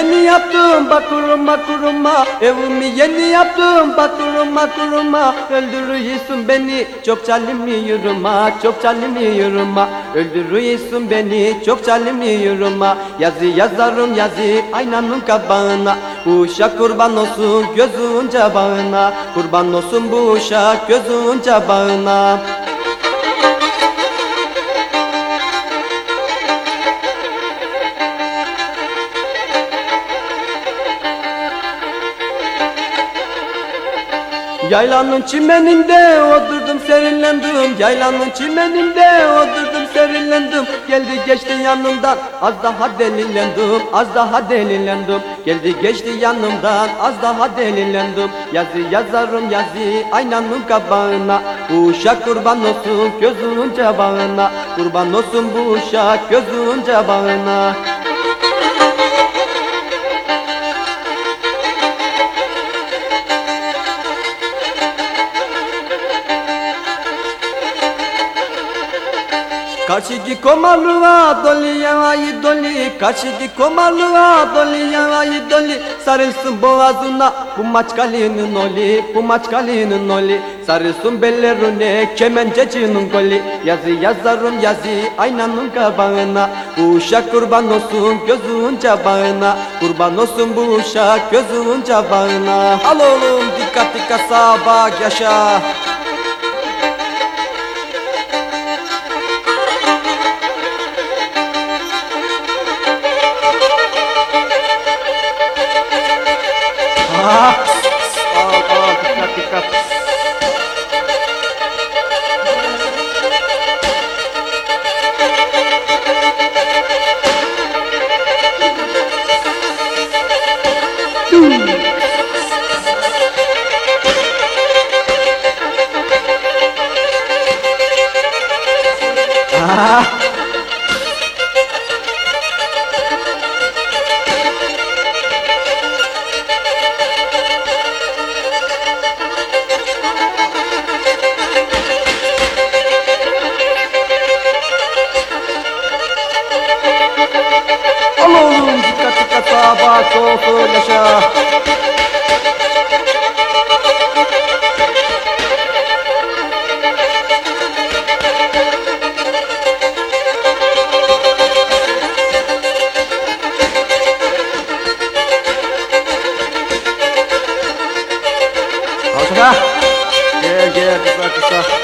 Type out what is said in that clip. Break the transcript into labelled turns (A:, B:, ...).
A: yeni yaptım bakuruma. Kuruma Evimi yeni yaptım bakuruma. Kuruma Öldürüyorsun beni çok çalımıyorum ha Çok çalımıyorum ha. Öldürüyorsun beni çok çalımıyorum ha. Yazı yazarım yazı aynanın kabağına. Bu uşak kurban olsun gözün cabağına. Kurban olsun bu uşak gözün cabağına Yaylanın çimeninde oturdum serinlendim. Yaylanın çimeninde oturdum serinlendim. Geldi geçti yanımdan az daha delilendim Az daha delilendim Geldi geçti yanımdan az daha delilendim Yazı yazarım yazı aynanın kabağına. Bu uşak kurban olsun gözün cabağına. Kurban olsun bu uşak gözün cabağına Karşıki komalığa doli yavayı doli Karşıki komalığa doli yavayı doli. Sarılsın boğazına bu maçkalinin oli Bu maçkalinin oli. Sarılsın bellerine kemencecinin goli Yazı yazarım yazı aynanın kabağına. Bu uşak kurban olsun gözün cabağına. Kurban olsun bu uşak gözün cabağına. Al oğlum dikkat dikkat sağa bak yaşa Ah! Al al dikkat dikkat. Ah! Al şuna. Gel gel kısa kısa.